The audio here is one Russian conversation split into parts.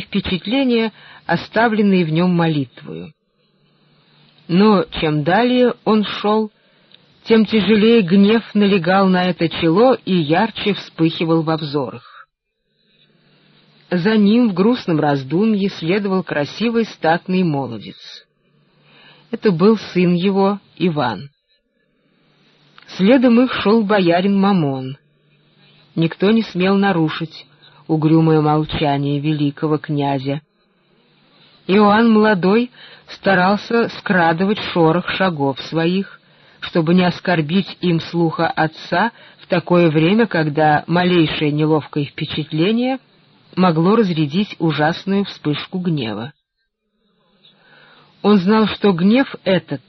впечатления, оставленные в нем молитвою. Но чем далее он шел, тем тяжелее гнев налегал на это чело и ярче вспыхивал во взорах. За ним в грустном раздумье следовал красивый статный молодец. Это был сын его, Иван. Следом их шел боярин Мамон. Никто не смел нарушить угрюмое молчание великого князя. Иоанн Молодой старался скрадывать шорох шагов своих, чтобы не оскорбить им слуха отца в такое время, когда малейшее неловкое впечатление могло разрядить ужасную вспышку гнева. Он знал, что гнев этот,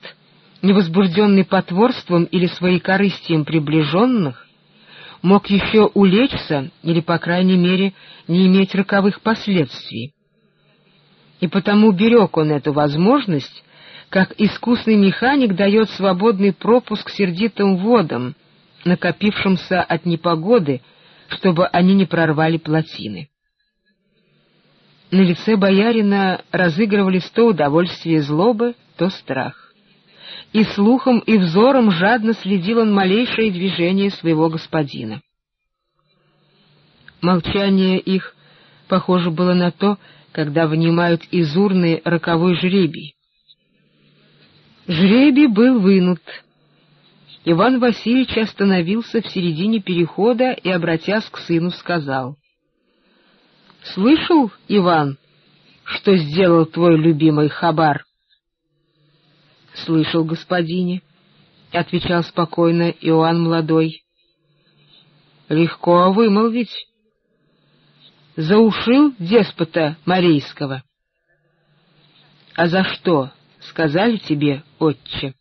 невозбужденный потворством или своекорыстием приближенных, мог еще улечься или, по крайней мере, не иметь роковых последствий. И потому берег он эту возможность, как искусный механик дает свободный пропуск сердитым водам, накопившимся от непогоды, чтобы они не прорвали плотины. На лице боярина разыгрывались то удовольствие злобы, то страх. И слухом, и взором жадно следил он малейшее движение своего господина. Молчание их похоже было на то, когда вынимают из урны роковой жребий. Жребий был вынут. Иван Васильевич остановился в середине перехода и, обратясь к сыну, сказал. — Слышал, Иван, что сделал твой любимый Хабар? — Слышал, господине, — отвечал спокойно Иоанн Молодой. — Легко вымолвить. Заушил деспота Марийского. — А за что? сказали тебе, отче?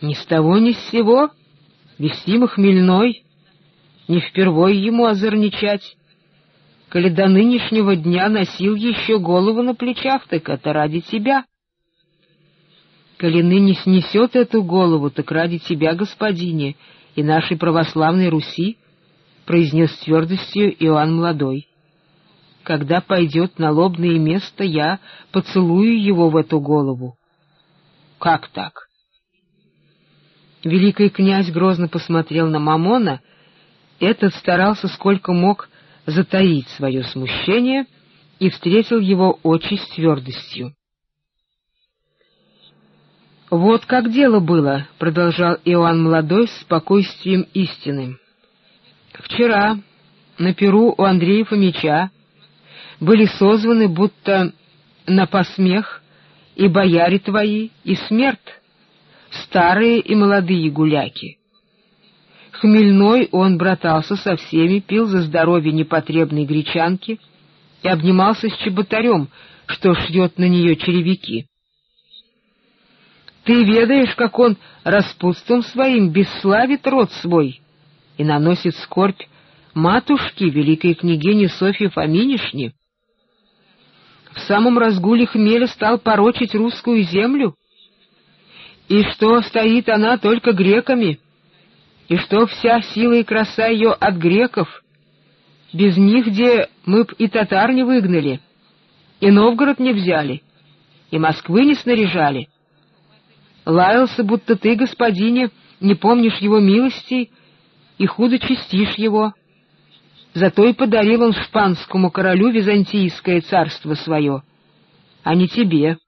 Ни с того ни с сего, вестимо хмельной, не впервой ему озорничать. Коли до нынешнего дня носил еще голову на плечах, так это ради тебя. Коли ныне снесет эту голову, так ради тебя, господине, и нашей православной Руси, — произнес твердостью Иоанн Молодой когда пойдет на лобное место, я поцелую его в эту голову. Как так? Великий князь грозно посмотрел на Мамона, этот старался сколько мог затаить свое смущение и встретил его очи с твердостью. «Вот как дело было», — продолжал Иоанн Молодой с спокойствием истины. «Вчера на перу у Андрея Фомича были созваны будто на посмех и бояре твои, и смерть, старые и молодые гуляки. Хмельной он братался со всеми, пил за здоровье непотребной гречанки и обнимался с чеботарем, что шьет на нее черевики. Ты ведаешь, как он распутством своим бесславит род свой и наносит скорбь матушке, великой княгине Софье Фоминишне, в самом разгуле хмеля стал порочить русскую землю? И что стоит она только греками? И что вся сила и краса ее от греков? Без них где мы б и татар не выгнали, и Новгород не взяли, и Москвы не снаряжали. Лаялся, будто ты, господине, не помнишь его милостей и худо чистишь его. Зато и подарил он шпанскому королю византийское царство свое, а не тебе.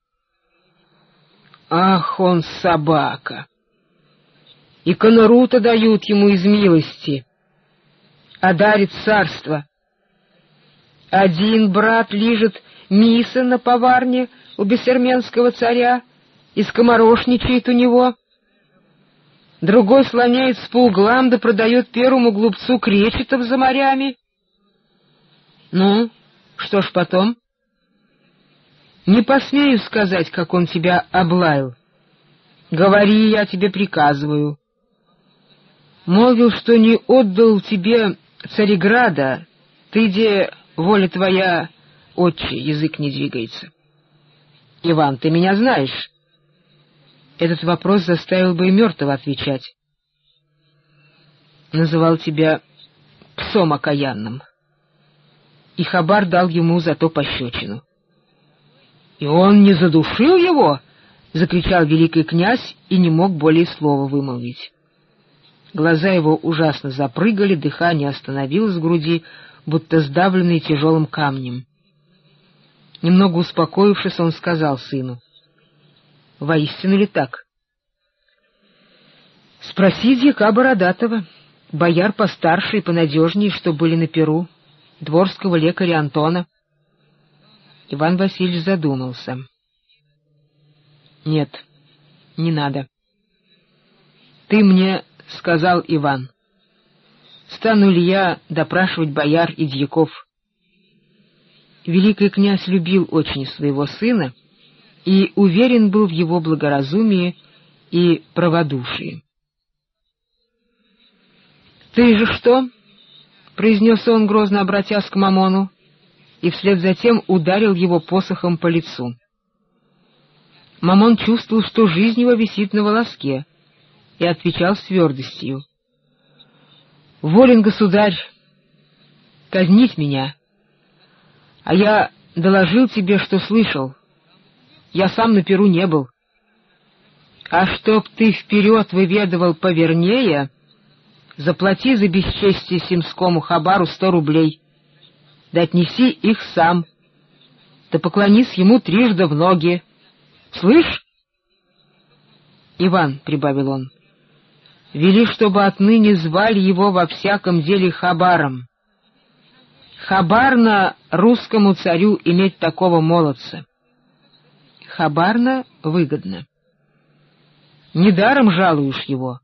Ах, он собака! И конорута дают ему из милости, а дарит царство. Один брат лижет мисы на поварне у бессерменского царя и скоморошничает у него — другой слоняется по углам да продает первому глупцу кречетов за морями. Ну, что ж потом? Не посмею сказать, как он тебя облаял. Говори, я тебе приказываю. Молвил, что не отдал тебе Цареграда, ты, где воля твоя, отче, язык не двигается. Иван, ты меня знаешь. Этот вопрос заставил бы и мертвого отвечать. Называл тебя псом окаянным. и Хабар дал ему за то пощечину. — И он не задушил его? — закричал великий князь и не мог более слова вымолвить. Глаза его ужасно запрыгали, дыхание остановилось в груди, будто сдавленный тяжелым камнем. Немного успокоившись, он сказал сыну, — Воистину ли так? — Спроси дьяка Бородатого, бояр постарше и понадежнее, что были на Перу, дворского лекаря Антона. Иван Васильевич задумался. — Нет, не надо. Ты мне — сказал Иван. «Стану ли я допрашивать бояр и дьяков?» Великий князь любил очень своего сына и уверен был в его благоразумии и праводушии. «Ты же что?» — произнес он, грозно обратясь к Мамону, и вслед за тем ударил его посохом по лицу. Мамон чувствовал, что жизнь его висит на волоске, и отвечал с твердостью. — Волен государь казнить меня, а я доложил тебе, что слышал. Я сам на Перу не был. А чтоб ты вперед выведывал повернее, заплати за бесчестие Симскому хабару сто рублей, да отнеси их сам, да поклонись ему трижды в ноги. Слышь? Иван, — прибавил он, — Вели, чтобы отныне звали его во всяком деле Хабаром. Хабарно русскому царю иметь такого молодца. Хабарно выгодно. Недаром жалуешь его.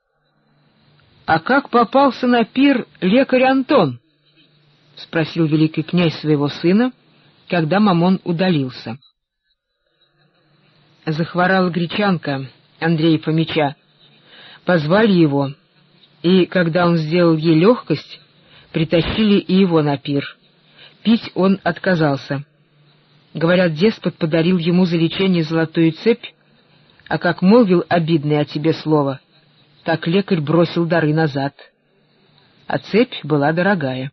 — А как попался на пир лекарь Антон? — спросил великий князь своего сына, когда Мамон удалился. Захворала гречанка Андрея Фомича, Позвали его, и, когда он сделал ей легкость, притащили и его на пир. Пить он отказался. Говорят, деспот подарил ему за лечение золотую цепь, а как молвил обидное о тебе слово, так лекарь бросил дары назад. А цепь была дорогая.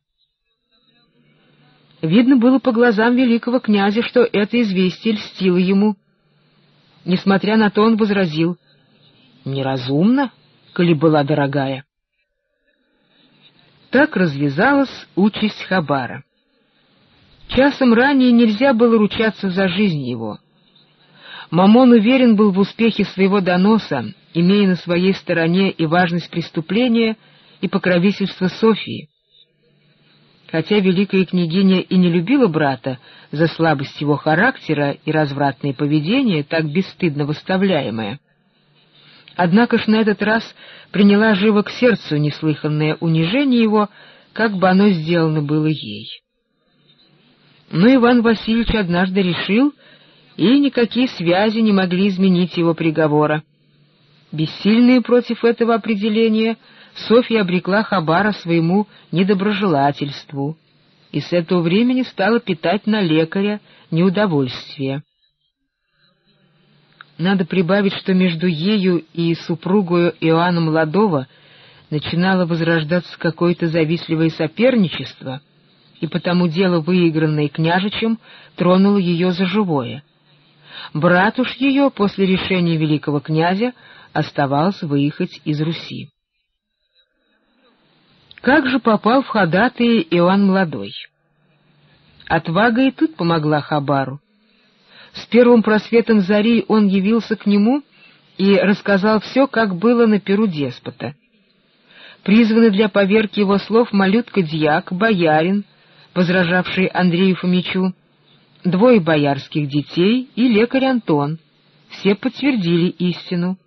Видно было по глазам великого князя, что это известие льстило ему. Несмотря на то, он возразил, «Неразумно, коли была дорогая. Так развязалась участь Хабара. Часом ранее нельзя было ручаться за жизнь его. Мамон уверен был в успехе своего доноса, имея на своей стороне и важность преступления, и покровительство Софии. Хотя великая княгиня и не любила брата за слабость его характера и развратное поведение, так бесстыдно выставляемое, Однако ж на этот раз приняла живо к сердцу неслыханное унижение его, как бы оно сделано было ей. Но Иван Васильевич однажды решил, и никакие связи не могли изменить его приговора. Бессильные против этого определения, Софья обрекла Хабара своему недоброжелательству и с этого времени стала питать на лекаря неудовольствие. Надо прибавить, что между ею и супругою Иоанна Младова начинало возрождаться какое-то завистливое соперничество, и потому дело, выигранное княжичем, тронуло ее за живое. Брат уж ее после решения великого князя оставался выехать из Руси. Как же попал в ходатые Иоанн Младой? Отвага и тут помогла Хабару. С первым просветом зари он явился к нему и рассказал все, как было на перу деспота. Призваны для поверки его слов малютка-дьяк, боярин, возражавший Андрею Фомичу, двое боярских детей и лекарь Антон. Все подтвердили истину.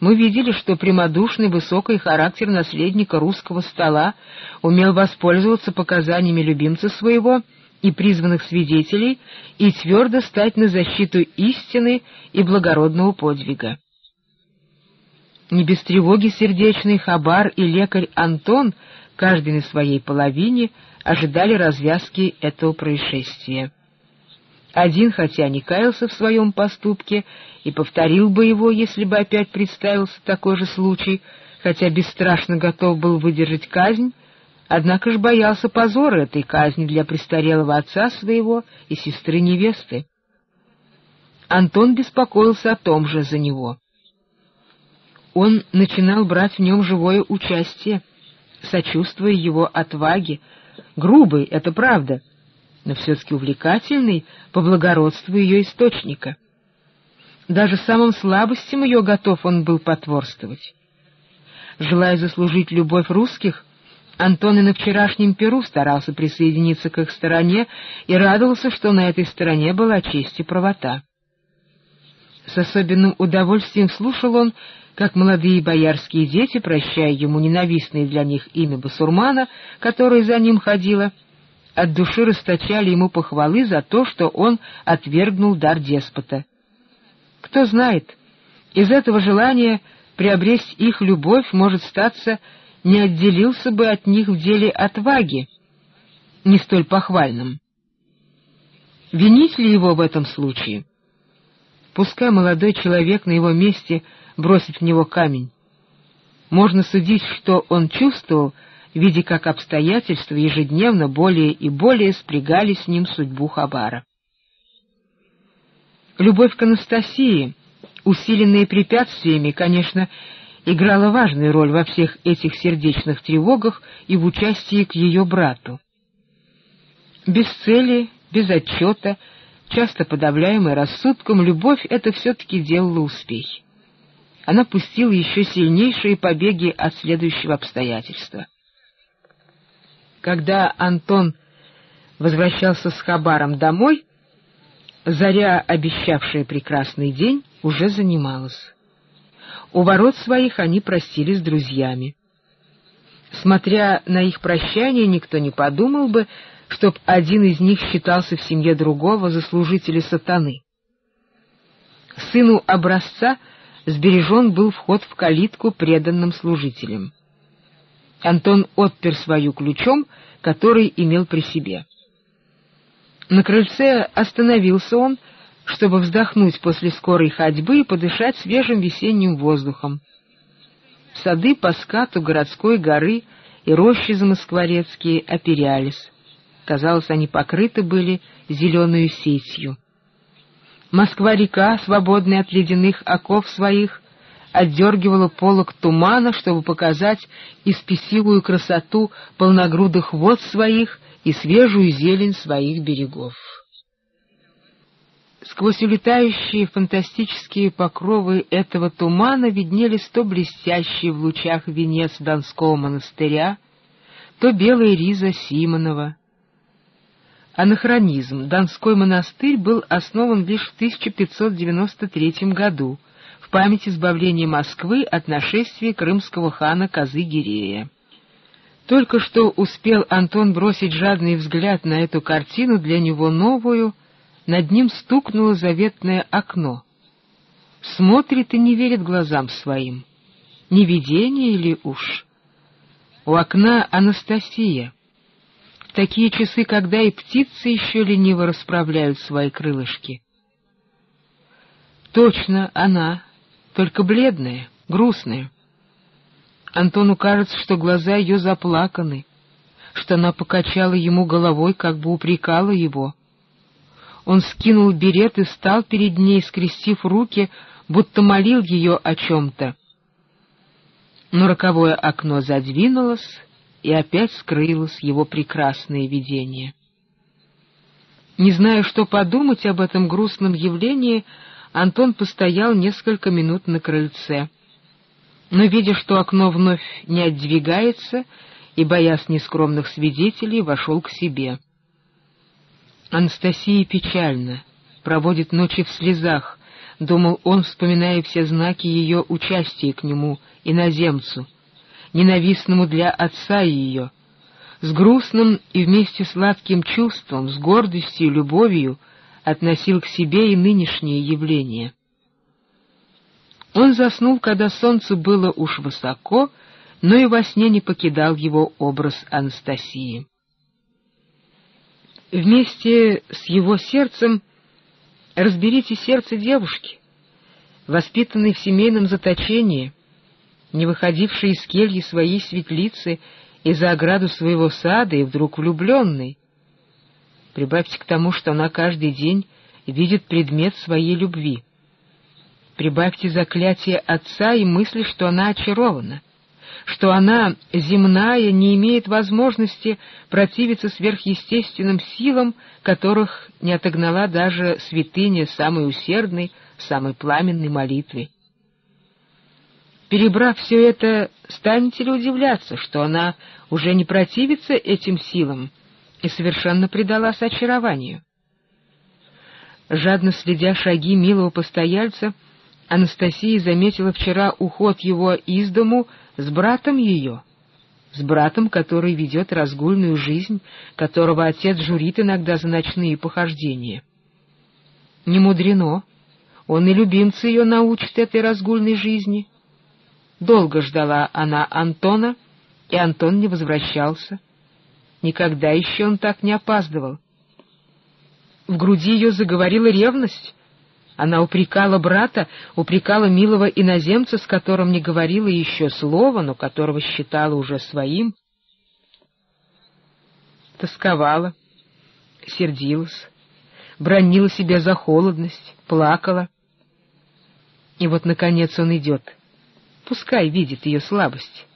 Мы видели, что прямодушный высокий характер наследника русского стола умел воспользоваться показаниями любимца своего — и призванных свидетелей и твердо стать на защиту истины и благородного подвига. Не без тревоги сердечный Хабар и лекарь Антон, каждый на своей половине, ожидали развязки этого происшествия. Один, хотя не каялся в своем поступке и повторил бы его, если бы опять представился такой же случай, хотя бесстрашно готов был выдержать казнь, однако ж боялся позора этой казни для престарелого отца своего и сестры невесты. Антон беспокоился о том же за него. Он начинал брать в нем живое участие, сочувствуя его отваге, грубый, это правда, но все-таки увлекательный по благородству ее источника. Даже самым слабостям ее готов он был потворствовать. Желая заслужить любовь русских, Антон и на вчерашнем Перу старался присоединиться к их стороне и радовался, что на этой стороне была честь и правота. С особенным удовольствием слушал он, как молодые боярские дети, прощая ему ненавистное для них имя Басурмана, которое за ним ходило, от души расточали ему похвалы за то, что он отвергнул дар деспота. Кто знает, из этого желания приобресть их любовь, может статься, не отделился бы от них в деле отваги, не столь похвальном. Винить ли его в этом случае? Пускай молодой человек на его месте бросит в него камень. Можно судить, что он чувствовал, видя, как обстоятельства ежедневно более и более спрягали с ним судьбу Хабара. Любовь к Анастасии, усиленная препятствиями, конечно, играла важную роль во всех этих сердечных тревогах и в участии к ее брату. Без цели, без отчета, часто подавляемая рассудком, любовь это все-таки делала успехи. Она пустила еще сильнейшие побеги от следующего обстоятельства. Когда Антон возвращался с Хабаром домой, заря, обещавшая прекрасный день, уже занималась. У ворот своих они простились с друзьями. Смотря на их прощание, никто не подумал бы, чтоб один из них считался в семье другого за служителя сатаны. Сыну образца сбережен был вход в калитку преданным служителям. Антон отпер свою ключом, который имел при себе. На крыльце остановился он, чтобы вздохнуть после скорой ходьбы и подышать свежим весенним воздухом. Сады по скату городской горы и рощи замоскворецкие оперялись. Казалось, они покрыты были зеленую сетью. Москва-река, свободная от ледяных оков своих, отдергивала полог тумана, чтобы показать испесивую красоту полногрудых вод своих и свежую зелень своих берегов. Сквозь улетающие фантастические покровы этого тумана виднелись то блестящие в лучах венец Донского монастыря, то белая риза Симонова. Анахронизм. Донской монастырь был основан лишь в 1593 году в память избавления Москвы от нашествия крымского хана Козы-Гирея. Только что успел Антон бросить жадный взгляд на эту картину, для него новую, над ним стукнуло заветное окно. Смотрит и не верит глазам своим. Не видение ли уж? У окна Анастасия. Такие часы, когда и птицы еще лениво расправляют свои крылышки. Точно она, только бледная, грустная. Антону кажется, что глаза ее заплаканы, что она покачала ему головой, как бы упрекала его — он скинул берет и стал перед ней, скрестив руки, будто молил ее о чем-то. Но роковое окно задвинулось, и опять скрылось его прекрасное видение. Не зная, что подумать об этом грустном явлении, Антон постоял несколько минут на крыльце. Но, видя, что окно вновь не отдвигается, и, боясь нескромных свидетелей, вошел к себе — Анастасия печально, проводит ночи в слезах, думал он, вспоминая все знаки ее участия к нему, иноземцу, ненавистному для отца ее, с грустным и вместе сладким чувством, с гордостью и любовью относил к себе и нынешнее явление. Он заснул, когда солнце было уж высоко, но и во сне не покидал его образ Анастасии. Вместе с его сердцем разберите сердце девушки, воспитанной в семейном заточении, не выходившей из кельи своей светлицы и за ограду своего сада, и вдруг влюбленный. Прибавьте к тому, что она каждый день видит предмет своей любви. Прибавьте заклятие отца и мысли, что она очарована, что она, земная, не имеет возможности противиться сверхъестественным силам, которых не отогнала даже святыня самой усердной, самой пламенной молитвы. Перебрав все это, станете ли удивляться, что она уже не противится этим силам и совершенно предалась очарованию? Жадно следя шаги милого постояльца, Анастасия заметила вчера уход его из дому с братом ее, с братом, который ведет разгульную жизнь, которого отец журит иногда за ночные похождения. Не мудрено, он и любимца ее научит этой разгульной жизни. Долго ждала она Антона, и Антон не возвращался. Никогда еще он так не опаздывал. В груди ее заговорила ревность, она упрекала брата, упрекала милого иноземца, с которым не говорила еще слова, но которого считала уже своим. Тосковала, сердилась, бронила себя за холодность, плакала. И вот, наконец, он идет. Пускай видит ее слабость,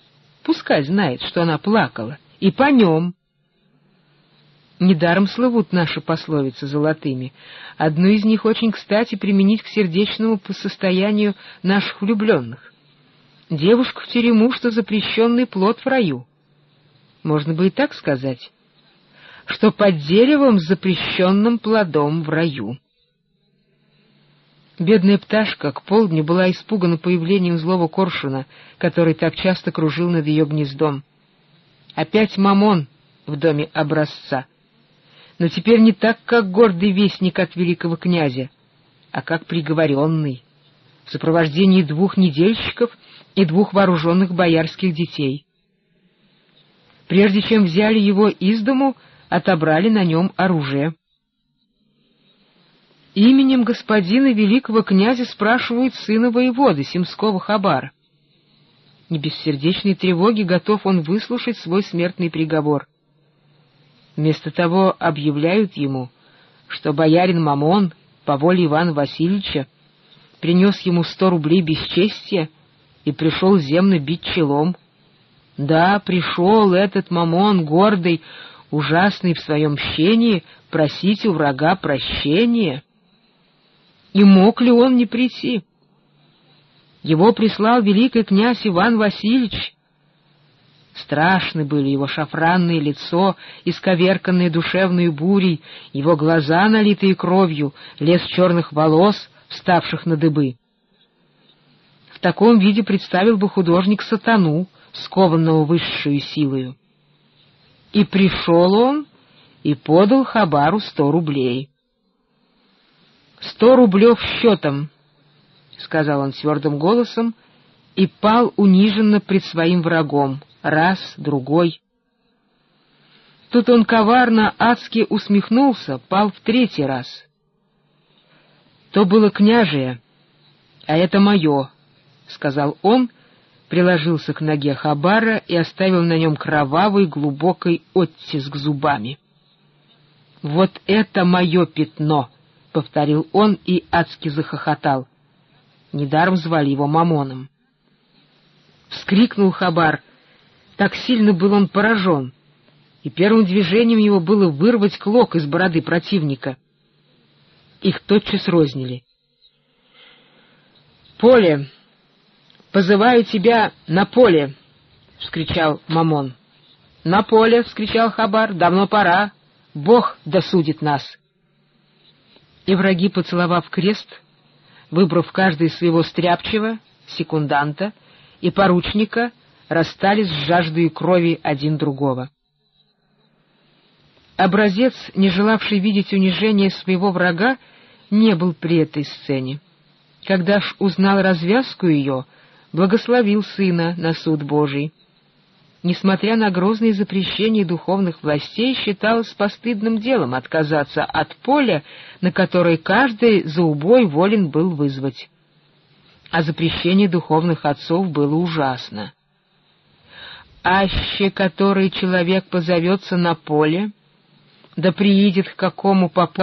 пускай знает, что она плакала, и по нем — Недаром слывут наши пословицы золотыми. Одну из них очень кстати применить к сердечному состоянию наших влюбленных. Девушку в тюрьму, что запрещенный плод в раю. Можно бы и так сказать, что под деревом с запрещенным плодом в раю. Бедная пташка к полдню была испугана появлением злого коршуна, который так часто кружил над ее гнездом. Опять мамон в доме образца — но теперь не так, как гордый вестник от великого князя, а как приговоренный, в сопровождении двух недельщиков и двух вооруженных боярских детей. Прежде чем взяли его из дому, отобрали на нем оружие. Именем господина великого князя спрашивают сына воеводы Семского Хабара. Не без сердечной тревоги готов он выслушать свой смертный приговор — Вместо того объявляют ему, что боярин Мамон по воле Ивана Васильевича принес ему сто рублей бесчестия и пришел земно бить челом. Да, пришел этот Мамон, гордый, ужасный в своем мщении, просить у врага прощения. И мог ли он не прийти? Его прислал великий князь Иван Васильевич, Страшны были его шафранное лицо, исковерканное душевной бурей, его глаза, налитые кровью, лес черных волос, вставших на дыбы. В таком виде представил бы художник сатану, скованного высшую силою. И пришел он и подал Хабару сто рублей. «Сто рублев счетом», — сказал он твердым голосом, и пал униженно пред своим врагом, раз, другой. Тут он коварно, адски усмехнулся, пал в третий раз. То было княжие, а это мое, — сказал он, приложился к ноге Хабара и оставил на нем кровавый глубокий оттиск зубами. «Вот это мое пятно!» — повторил он и адски захохотал. Недаром звали его Мамоном. Вскрикнул Хабар — так сильно был он поражен, и первым движением его было вырвать клок из бороды противника. Их тотчас рознили. «Поле! Позываю тебя на поле!» — вскричал Мамон. «На поле!» — вскричал Хабар. «Давно пора! Бог досудит нас!» И враги, поцеловав крест, выбрав каждый своего стряпчего, секунданта и поручника, — расстались с жаждой крови один другого. Образец, не желавший видеть унижение своего врага, не был при этой сцене. Когда ж узнал развязку ее, благословил сына на суд Божий. Несмотря на грозные запрещения духовных властей, считалось постыдным делом отказаться от поля, на которое каждый за убой волен был вызвать. А запрещение духовных отцов было ужасно. аще который человек позовется на поле, да приидет к какому попу